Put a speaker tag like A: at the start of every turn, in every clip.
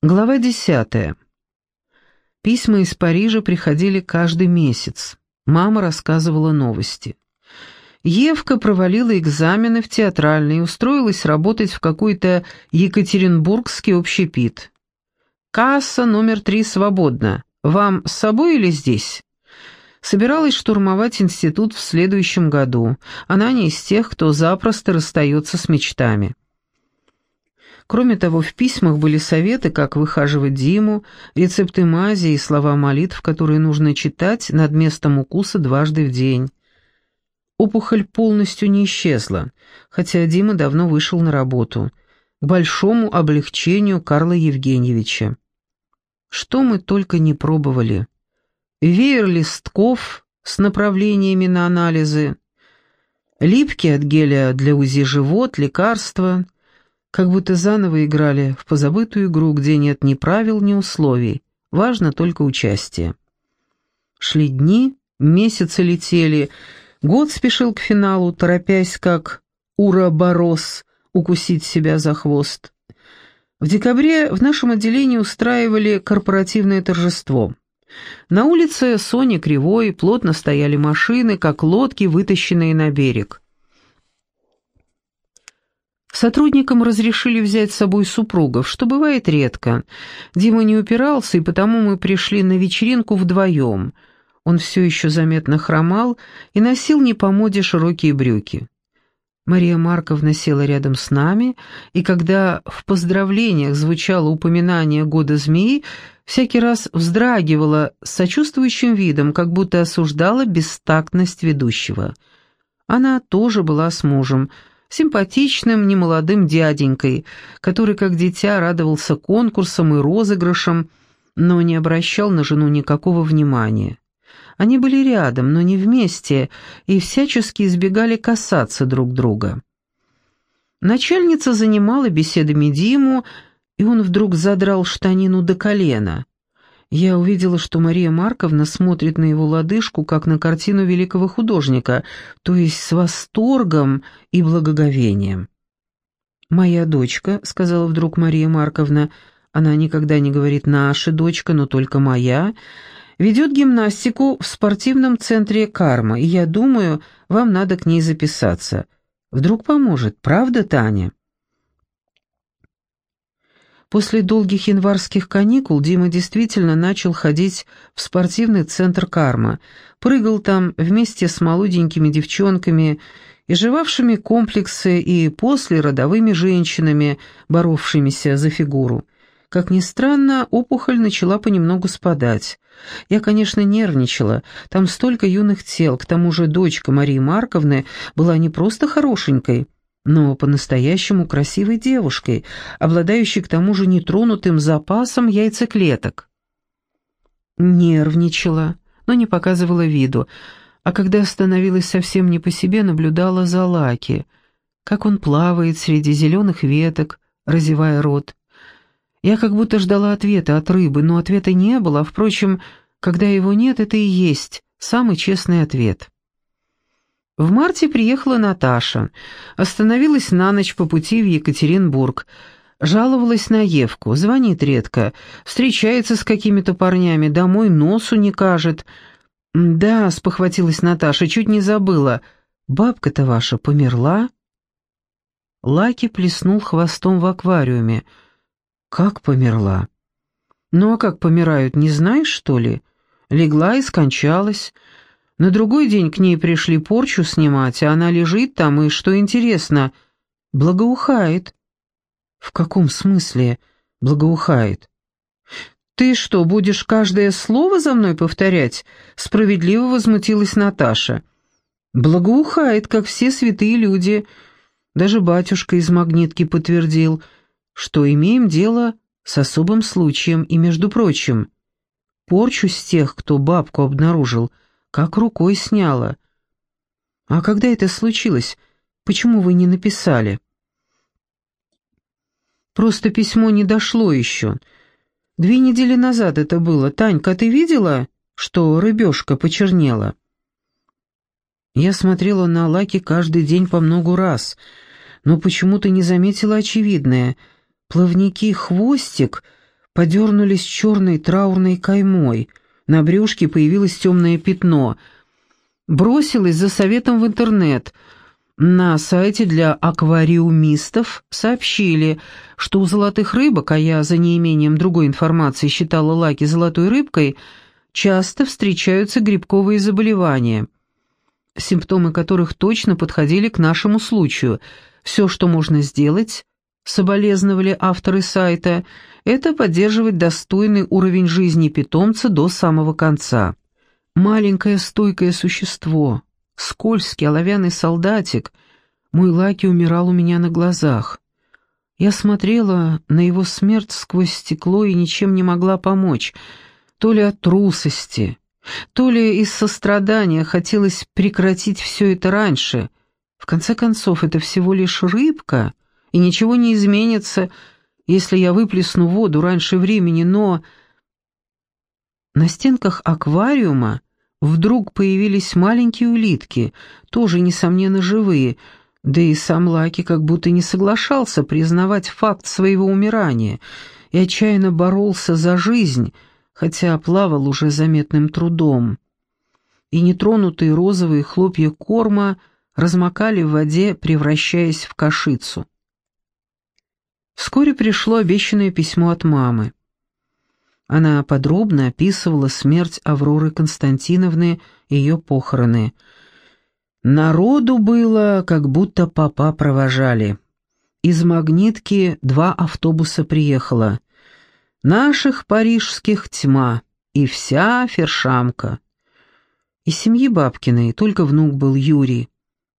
A: Глава десятая. Письма из Парижа приходили каждый месяц. Мама рассказывала новости. Евка провалила экзамены в театральный и устроилась работать в какой-то Екатеринбургский общепит. «Касса номер три свободна. Вам с собой или здесь?» Собиралась штурмовать институт в следующем году. Она не из тех, кто запросто расстается с мечтами. Кроме того, в письмах были советы, как выхаживать Диму, рецепты мази и слова молитв, которые нужно читать над местом укуса дважды в день. Опухоль полностью не исчезла, хотя Дима давно вышел на работу, к большому облегчению Карла Евгеньевича. Что мы только не пробовали. Веер листков с направлениями на анализы, липки от геля для УЗИ живот, лекарства — как будто заново играли в позабытую игру, где нет ни правил, ни условий, важно только участие. Шли дни, месяцы летели, год спешил к финалу, торопясь, как ура-борос, укусить себя за хвост. В декабре в нашем отделении устраивали корпоративное торжество. На улице Сони Кривой плотно стояли машины, как лодки, вытащенные на берег. Сотрудникам разрешили взять с собой супругов, что бывает редко. Дима не упирался, и потому мы пришли на вечеринку вдвоем. Он все еще заметно хромал и носил не по моде широкие брюки. Мария Марковна села рядом с нами, и когда в поздравлениях звучало упоминание года змеи, всякий раз вздрагивала с сочувствующим видом, как будто осуждала бестактность ведущего. Она тоже была с мужем — симпатичным немолодым дяденькой, который как дитя радовался конкурсам и розыгрышам, но не обращал на жену никакого внимания. Они были рядом, но не вместе, и всячески избегали касаться друг друга. Начальница занимала беседами Диму, и он вдруг задрал штанину до колена. Я увидела, что Мария Марковна смотрит на его лодыжку, как на картину великого художника, то есть с восторгом и благоговением. «Моя дочка», — сказала вдруг Мария Марковна, — она никогда не говорит «наша дочка», но только «моя», ведет гимнастику в спортивном центре «Карма», и я думаю, вам надо к ней записаться. Вдруг поможет, правда, Таня?» После долгих январских каникул Дима действительно начал ходить в спортивный центр «Карма», прыгал там вместе с молоденькими девчонками, изживавшими комплексы и после родовыми женщинами, боровшимися за фигуру. Как ни странно, опухоль начала понемногу спадать. Я, конечно, нервничала, там столько юных тел, к тому же дочка Марии Марковны была не просто хорошенькой, но по-настоящему красивой девушкой, обладающей к тому же нетронутым запасом яйцеклеток. Нервничала, но не показывала виду, а когда становилась совсем не по себе, наблюдала за Лаки, как он плавает среди зеленых веток, разевая рот. Я как будто ждала ответа от рыбы, но ответа не было, а, впрочем, когда его нет, это и есть самый честный ответ. В марте приехала Наташа, остановилась на ночь по пути в Екатеринбург, жаловалась на Евку, звонит редко, встречается с какими-то парнями, домой носу не кажет. «Да», — спохватилась Наташа, чуть не забыла, «бабка-то ваша померла?» Лаки плеснул хвостом в аквариуме. «Как померла?» «Ну а как помирают, не знаешь, что ли?» Легла и скончалась. На другой день к ней пришли порчу снимать, а она лежит там и, что интересно, благоухает. В каком смысле благоухает? «Ты что, будешь каждое слово за мной повторять?» — справедливо возмутилась Наташа. «Благоухает, как все святые люди». Даже батюшка из магнитки подтвердил, что имеем дело с особым случаем и, между прочим, порчу с тех, кто бабку обнаружил — как рукой сняло. А когда это случилось? Почему вы не написали? Просто письмо не дошло еще. Две недели назад это было. Танька, ты видела, что рыбешка почернела? Я смотрела на Лаки каждый день по многу раз, но почему-то не заметила очевидное. Плавники хвостик подернулись черной траурной каймой, на брюшке появилось темное пятно. Бросилась за советом в интернет. На сайте для аквариумистов сообщили, что у золотых рыбок, а я за неимением другой информации считала лаки золотой рыбкой, часто встречаются грибковые заболевания, симптомы которых точно подходили к нашему случаю. Все, что можно сделать, соболезновали авторы сайта, это поддерживать достойный уровень жизни питомца до самого конца. Маленькое стойкое существо, скользкий оловянный солдатик, мой Лаки умирал у меня на глазах. Я смотрела на его смерть сквозь стекло и ничем не могла помочь, то ли от трусости, то ли из сострадания хотелось прекратить все это раньше. В конце концов, это всего лишь рыбка — и ничего не изменится, если я выплесну воду раньше времени, но... На стенках аквариума вдруг появились маленькие улитки, тоже, несомненно, живые, да и сам Лаки как будто не соглашался признавать факт своего умирания и отчаянно боролся за жизнь, хотя плавал уже заметным трудом. И нетронутые розовые хлопья корма размокали в воде, превращаясь в кашицу. Вскоре пришло обещанное письмо от мамы. Она подробно описывала смерть Авроры Константиновны и ее похороны. Народу было, как будто папа провожали. Из Магнитки два автобуса приехало. Наших парижских тьма и вся фершамка. Из семьи Бабкиной только внук был Юрий.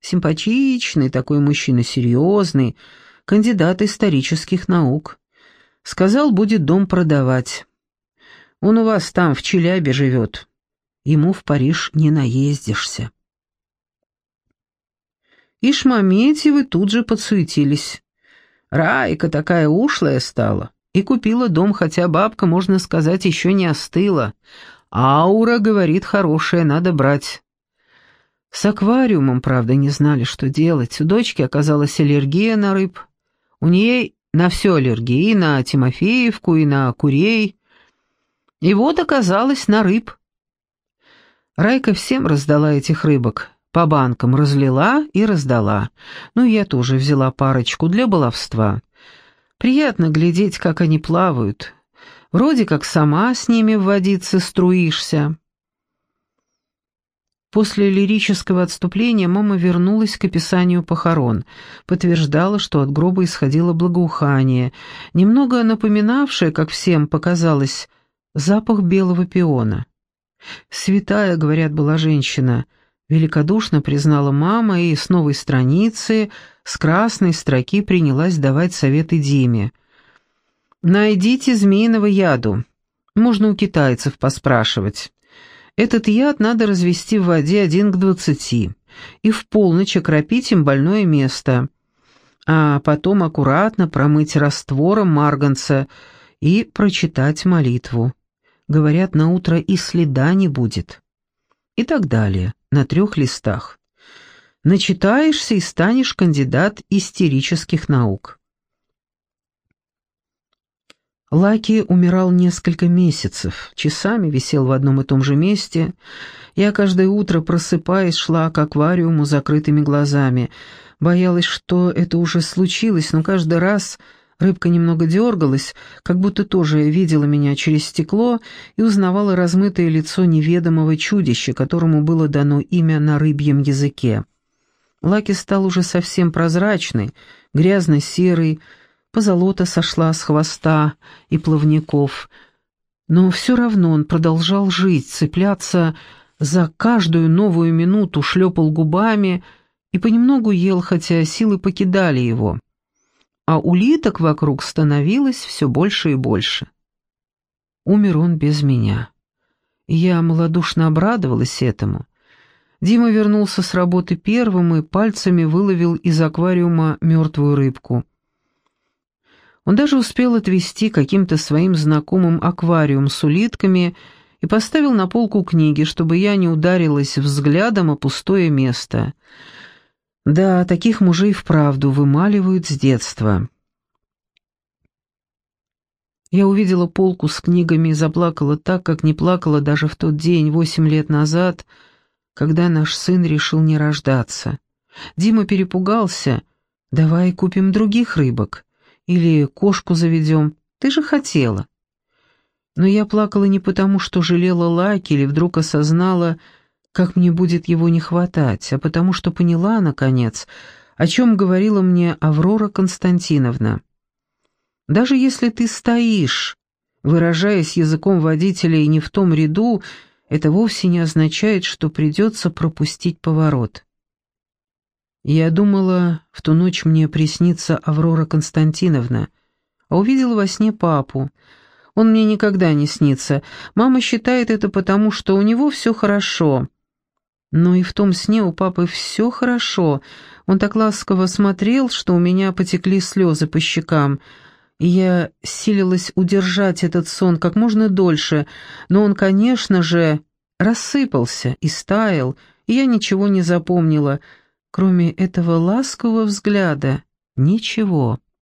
A: Симпатичный такой мужчина, серьезный, кандидат исторических наук. Сказал, будет дом продавать. Он у вас там, в Челябе, живет. Ему в Париж не наездишься. И Шмаметьевы тут же подсуетились. Райка такая ушлая стала. И купила дом, хотя бабка, можно сказать, еще не остыла. Аура, говорит, хорошая, надо брать. С аквариумом, правда, не знали, что делать. У дочки оказалась аллергия на рыб. У ней на все аллергии, на Тимофеевку, и на курей. И вот оказалось на рыб. Райка всем раздала этих рыбок, по банкам разлила и раздала. Ну, я тоже взяла парочку для баловства. Приятно глядеть, как они плавают. Вроде как сама с ними в водице струишься. После лирического отступления мама вернулась к описанию похорон, подтверждала, что от гроба исходило благоухание, немного напоминавшее, как всем показалось, запах белого пиона. «Святая, — говорят, — была женщина», — великодушно признала мама и с новой страницы, с красной строки принялась давать советы Диме. «Найдите змеиного яду. Можно у китайцев поспрашивать». Этот яд надо развести в воде один к двадцати и в полночь окропить им больное место, а потом аккуратно промыть раствором марганца и прочитать молитву. Говорят, на утро и следа не будет. И так далее, на трех листах. Начитаешься и станешь кандидат истерических наук. Лаки умирал несколько месяцев, часами висел в одном и том же месте. Я каждое утро, просыпаясь, шла к аквариуму закрытыми глазами. Боялась, что это уже случилось, но каждый раз рыбка немного дергалась, как будто тоже видела меня через стекло и узнавала размытое лицо неведомого чудища, которому было дано имя на рыбьем языке. Лаки стал уже совсем прозрачный, грязно-серый, позолота сошла с хвоста и плавников, но все равно он продолжал жить, цепляться за каждую новую минуту, шлепал губами и понемногу ел, хотя силы покидали его. А улиток вокруг становилось все больше и больше. Умер он без меня. Я малодушно обрадовалась этому. Дима вернулся с работы первым и пальцами выловил из аквариума мертвую рыбку — он даже успел отвезти каким-то своим знакомым аквариум с улитками и поставил на полку книги, чтобы я не ударилась взглядом о пустое место. Да, таких мужей вправду вымаливают с детства. Я увидела полку с книгами и заплакала так, как не плакала даже в тот день, восемь лет назад, когда наш сын решил не рождаться. Дима перепугался. «Давай купим других рыбок. Или кошку заведем. Ты же хотела». Но я плакала не потому, что жалела Лаки или вдруг осознала, как мне будет его не хватать, а потому что поняла, наконец, о чем говорила мне Аврора Константиновна. Даже если ты стоишь, выражаясь языком водителя и не в том ряду, это вовсе не означает, что придется пропустить поворот. Я думала, в ту ночь мне приснится Аврора Константиновна, а увидела во сне папу — он мне никогда не снится. Мама считает это потому, что у него все хорошо. Но и в том сне у папы все хорошо. Он так ласково смотрел, что у меня потекли слезы по щекам. Я силилась удержать этот сон как можно дольше, но он, конечно же, рассыпался и стаял, и я ничего не запомнила, кроме этого ласкового взгляда. Ничего.